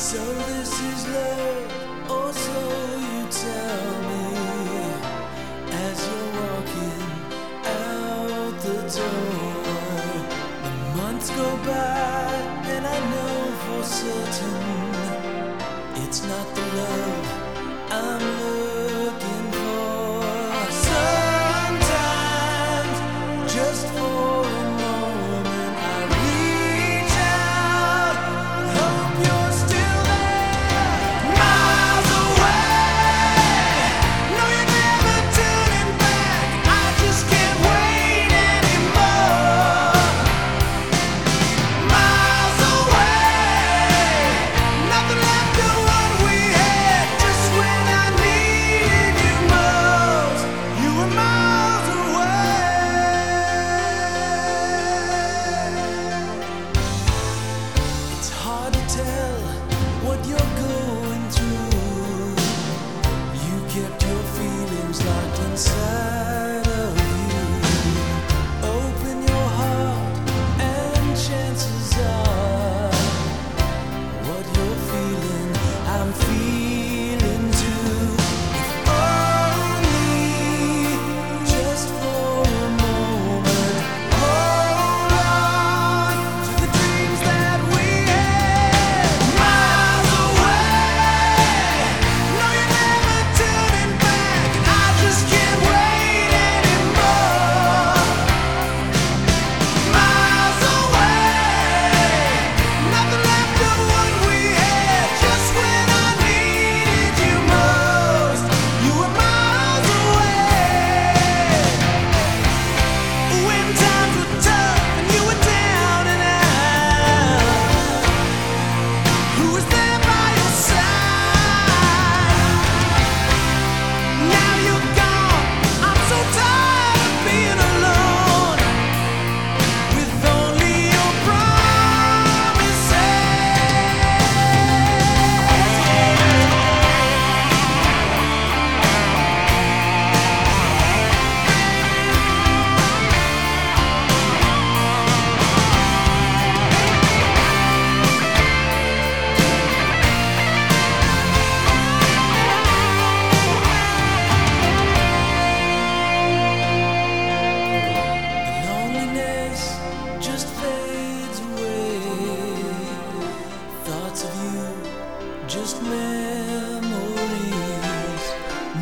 So this is love, or so you tell me as you're walking out the door. The months go by, and I know for certain it's not the love I'm. hard tell what you're going through. You kept your feelings locked inside.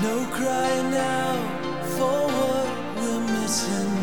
No cry now for what we're missing.